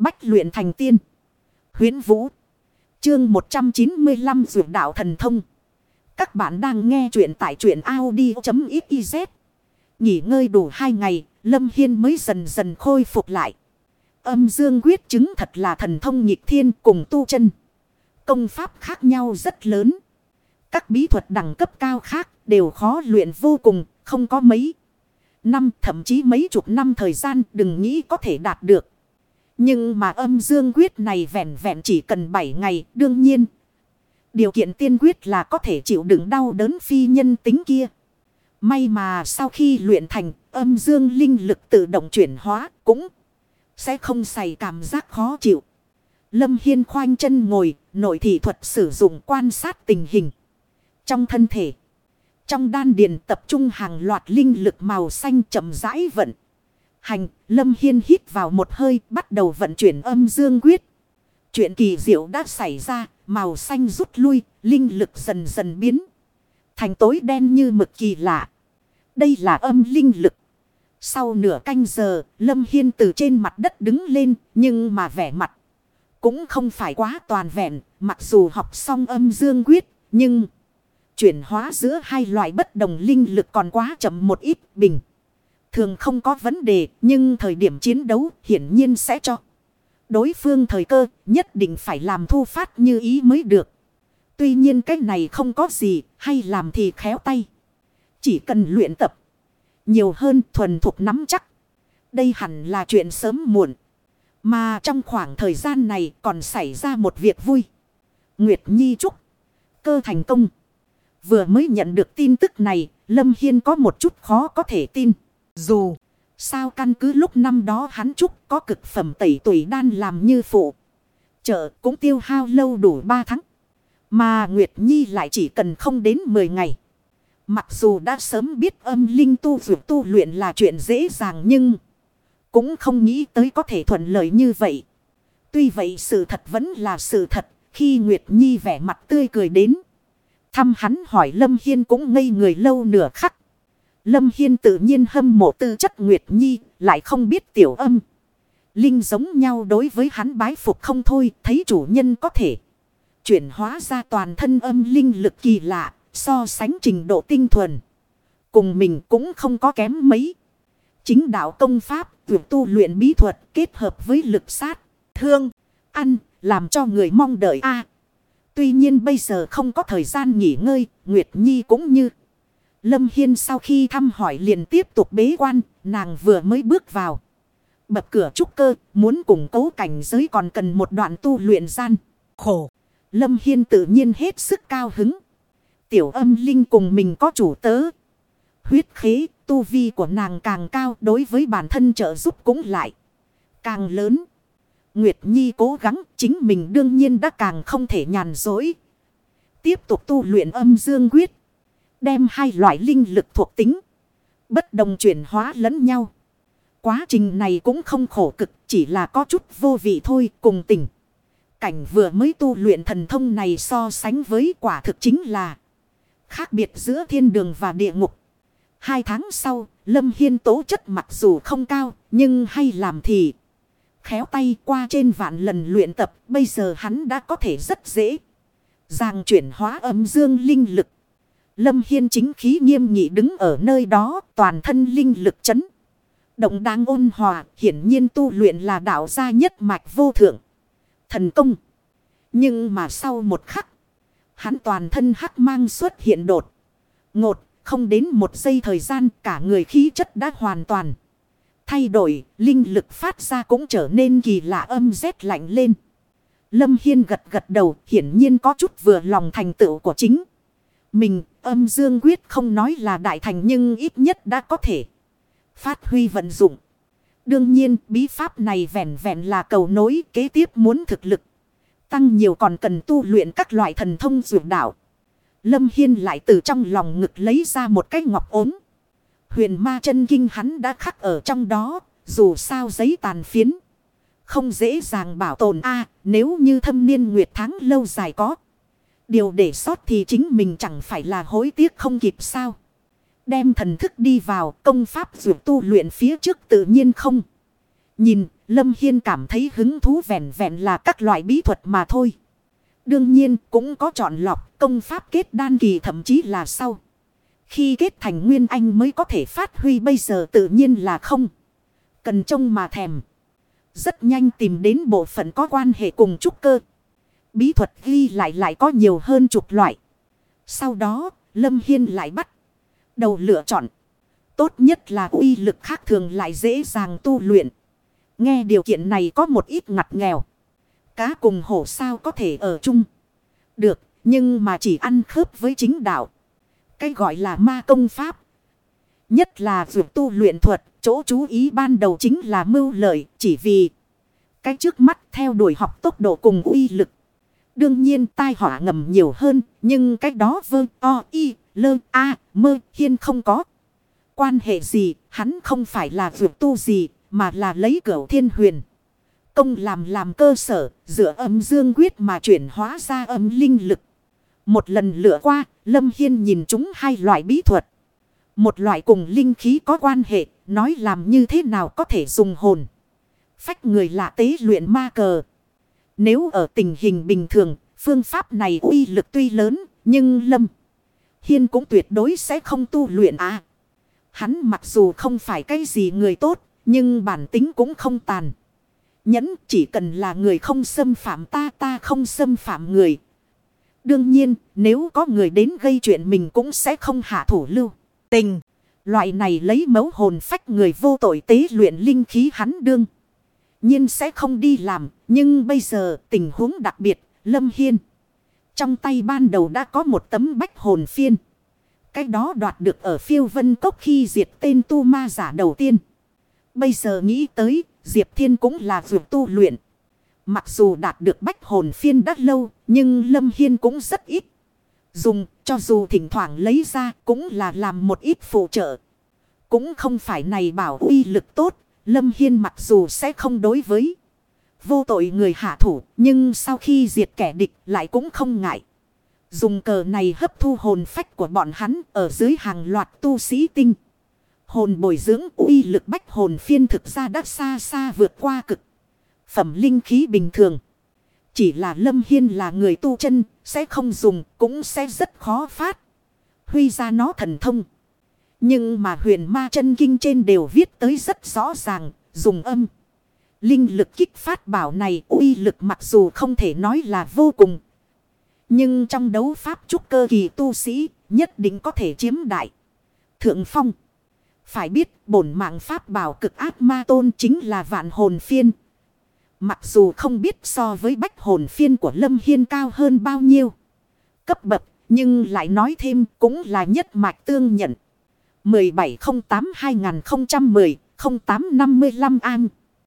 Bách luyện thành tiên. huyễn Vũ. Chương 195 Dược Đạo Thần Thông. Các bạn đang nghe truyện tại truyện Audi.xyz. Nghỉ ngơi đủ hai ngày, Lâm Hiên mới dần dần khôi phục lại. Âm dương quyết chứng thật là thần thông nhịp thiên cùng tu chân. Công pháp khác nhau rất lớn. Các bí thuật đẳng cấp cao khác đều khó luyện vô cùng, không có mấy. Năm thậm chí mấy chục năm thời gian đừng nghĩ có thể đạt được. Nhưng mà âm dương quyết này vẹn vẹn chỉ cần 7 ngày đương nhiên. Điều kiện tiên quyết là có thể chịu đựng đau đớn phi nhân tính kia. May mà sau khi luyện thành âm dương linh lực tự động chuyển hóa cũng sẽ không xảy cảm giác khó chịu. Lâm Hiên khoanh chân ngồi, nội thị thuật sử dụng quan sát tình hình. Trong thân thể, trong đan điền tập trung hàng loạt linh lực màu xanh chậm rãi vận. Hành, Lâm Hiên hít vào một hơi, bắt đầu vận chuyển âm dương quyết. Chuyện kỳ diệu đã xảy ra, màu xanh rút lui, linh lực dần dần biến. Thành tối đen như mực kỳ lạ. Đây là âm linh lực. Sau nửa canh giờ, Lâm Hiên từ trên mặt đất đứng lên, nhưng mà vẻ mặt cũng không phải quá toàn vẹn, mặc dù học xong âm dương quyết, nhưng chuyển hóa giữa hai loại bất đồng linh lực còn quá chậm một ít bình. Thường không có vấn đề, nhưng thời điểm chiến đấu hiển nhiên sẽ cho. Đối phương thời cơ nhất định phải làm thu phát như ý mới được. Tuy nhiên cái này không có gì, hay làm thì khéo tay. Chỉ cần luyện tập nhiều hơn thuần thục nắm chắc. Đây hẳn là chuyện sớm muộn. Mà trong khoảng thời gian này còn xảy ra một việc vui. Nguyệt Nhi chúc cơ thành công. Vừa mới nhận được tin tức này, Lâm Hiên có một chút khó có thể tin. Dù sao căn cứ lúc năm đó hắn chúc có cực phẩm tẩy tuổi đan làm như phụ. Chợ cũng tiêu hao lâu đủ 3 tháng. Mà Nguyệt Nhi lại chỉ cần không đến 10 ngày. Mặc dù đã sớm biết âm linh tu vượt tu luyện là chuyện dễ dàng nhưng cũng không nghĩ tới có thể thuận lợi như vậy. Tuy vậy sự thật vẫn là sự thật, khi Nguyệt Nhi vẻ mặt tươi cười đến. Thăm hắn hỏi Lâm Hiên cũng ngây người lâu nửa khắc. Lâm Hiên tự nhiên hâm mộ tư chất Nguyệt Nhi lại không biết tiểu âm. Linh giống nhau đối với hắn bái phục không thôi thấy chủ nhân có thể. Chuyển hóa ra toàn thân âm linh lực kỳ lạ So sánh trình độ tinh thuần. Cùng mình cũng không có kém mấy. Chính đạo công pháp, tuyệt tu luyện bí thuật kết hợp với lực sát, thương, ăn, làm cho người mong đợi a Tuy nhiên bây giờ không có thời gian nghỉ ngơi, Nguyệt Nhi cũng như. Lâm Hiên sau khi thăm hỏi liền tiếp tục bế quan, nàng vừa mới bước vào. Bập cửa trúc cơ, muốn củng cố cảnh giới còn cần một đoạn tu luyện gian. Khổ. Lâm Hiên tự nhiên hết sức cao hứng. Tiểu âm linh cùng mình có chủ tớ. Huyết khí, tu vi của nàng càng cao đối với bản thân trợ giúp cũng lại. Càng lớn. Nguyệt Nhi cố gắng chính mình đương nhiên đã càng không thể nhàn dối. Tiếp tục tu luyện âm dương quyết. Đem hai loại linh lực thuộc tính. Bất đồng chuyển hóa lẫn nhau. Quá trình này cũng không khổ cực chỉ là có chút vô vị thôi cùng tình. Cảnh vừa mới tu luyện thần thông này so sánh với quả thực chính là Khác biệt giữa thiên đường và địa ngục. Hai tháng sau, Lâm Hiên tố chất mặc dù không cao, nhưng hay làm thì. Khéo tay qua trên vạn lần luyện tập, bây giờ hắn đã có thể rất dễ. Giang chuyển hóa âm dương linh lực. Lâm Hiên chính khí nghiêm nghị đứng ở nơi đó, toàn thân linh lực chấn. Động đang ôn hòa, hiển nhiên tu luyện là đạo gia nhất mạch vô thượng. Thần công. Nhưng mà sau một khắc, Hắn toàn thân hắc mang xuất hiện đột. Ngột, không đến một giây thời gian cả người khí chất đã hoàn toàn. Thay đổi, linh lực phát ra cũng trở nên kỳ lạ âm rét lạnh lên. Lâm Hiên gật gật đầu, hiển nhiên có chút vừa lòng thành tựu của chính. Mình, âm dương quyết không nói là đại thành nhưng ít nhất đã có thể phát huy vận dụng. Đương nhiên, bí pháp này vẹn vẹn là cầu nối kế tiếp muốn thực lực. Tăng nhiều còn cần tu luyện các loại thần thông dược đạo. Lâm Hiên lại từ trong lòng ngực lấy ra một cái ngọc ốm. Huyền ma chân kinh hắn đã khắc ở trong đó, dù sao giấy tàn phiến. Không dễ dàng bảo tồn a nếu như thâm niên nguyệt tháng lâu dài có. Điều để sót thì chính mình chẳng phải là hối tiếc không kịp sao. Đem thần thức đi vào, công pháp dù tu luyện phía trước tự nhiên không. Nhìn, Lâm Hiên cảm thấy hứng thú vẹn vẹn là các loại bí thuật mà thôi. Đương nhiên, cũng có chọn lọc, công pháp kết đan kỳ thậm chí là sau. Khi kết thành nguyên anh mới có thể phát huy bây giờ tự nhiên là không. Cần trông mà thèm. Rất nhanh tìm đến bộ phận có quan hệ cùng trúc cơ. Bí thuật ghi lại lại có nhiều hơn chục loại. Sau đó, Lâm Hiên lại bắt đầu lựa chọn. Tốt nhất là uy lực khác thường lại dễ dàng tu luyện. Nghe điều kiện này có một ít ngặt nghèo. Cá cùng hổ sao có thể ở chung. Được, nhưng mà chỉ ăn khớp với chính đạo. Cái gọi là ma công pháp. Nhất là việc tu luyện thuật, chỗ chú ý ban đầu chính là mưu lợi, chỉ vì cái trước mắt theo đuổi học tốc độ cùng uy lực. Đương nhiên tai họa ngầm nhiều hơn, nhưng cách đó vơ o y lơ a mơ hiên không có. Quan hệ gì, hắn không phải là việc tu gì, mà là lấy cửu thiên huyền. Công làm làm cơ sở, dựa âm dương quyết mà chuyển hóa ra âm linh lực. Một lần lựa qua, Lâm Hiên nhìn chúng hai loại bí thuật. Một loại cùng linh khí có quan hệ, nói làm như thế nào có thể dùng hồn. Phách người lạ tế luyện ma cờ. Nếu ở tình hình bình thường, phương pháp này uy lực tuy lớn, nhưng Lâm Hiên cũng tuyệt đối sẽ không tu luyện à. Hắn mặc dù không phải cái gì người tốt, nhưng bản tính cũng không tàn. Nhẫn chỉ cần là người không xâm phạm ta ta không xâm phạm người. Đương nhiên nếu có người đến gây chuyện mình cũng sẽ không hạ thủ lưu. Tình. Loại này lấy mấu hồn phách người vô tội tế luyện linh khí hắn đương nhiên sẽ không đi làm. Nhưng bây giờ tình huống đặc biệt. Lâm Hiên. Trong tay ban đầu đã có một tấm bách hồn phiên. Cái đó đoạt được ở phiêu vân cốc khi diệt tên tu ma giả đầu tiên. Bây giờ nghĩ tới, Diệp Thiên cũng là vượt tu luyện. Mặc dù đạt được bách hồn phiên đã lâu, nhưng Lâm Hiên cũng rất ít. Dùng, cho dù thỉnh thoảng lấy ra, cũng là làm một ít phụ trợ. Cũng không phải này bảo uy lực tốt, Lâm Hiên mặc dù sẽ không đối với vô tội người hạ thủ, nhưng sau khi diệt kẻ địch lại cũng không ngại. Dùng cờ này hấp thu hồn phách của bọn hắn ở dưới hàng loạt tu sĩ tinh. Hồn bồi dưỡng uy lực bách hồn phiên thực ra đã xa xa vượt qua cực. Phẩm linh khí bình thường. Chỉ là Lâm Hiên là người tu chân, sẽ không dùng, cũng sẽ rất khó phát. Huy ra nó thần thông. Nhưng mà huyền ma chân kinh trên đều viết tới rất rõ ràng, dùng âm. Linh lực kích phát bảo này uy lực mặc dù không thể nói là vô cùng. Nhưng trong đấu pháp trúc cơ kỳ tu sĩ nhất định có thể chiếm đại. Thượng phong. Phải biết bổn mạng pháp bảo cực ác ma tôn chính là vạn hồn phiên. Mặc dù không biết so với bách hồn phiên của Lâm Hiên cao hơn bao nhiêu. Cấp bậc nhưng lại nói thêm cũng là nhất mạch tương nhận. 1708-2010-0855 An.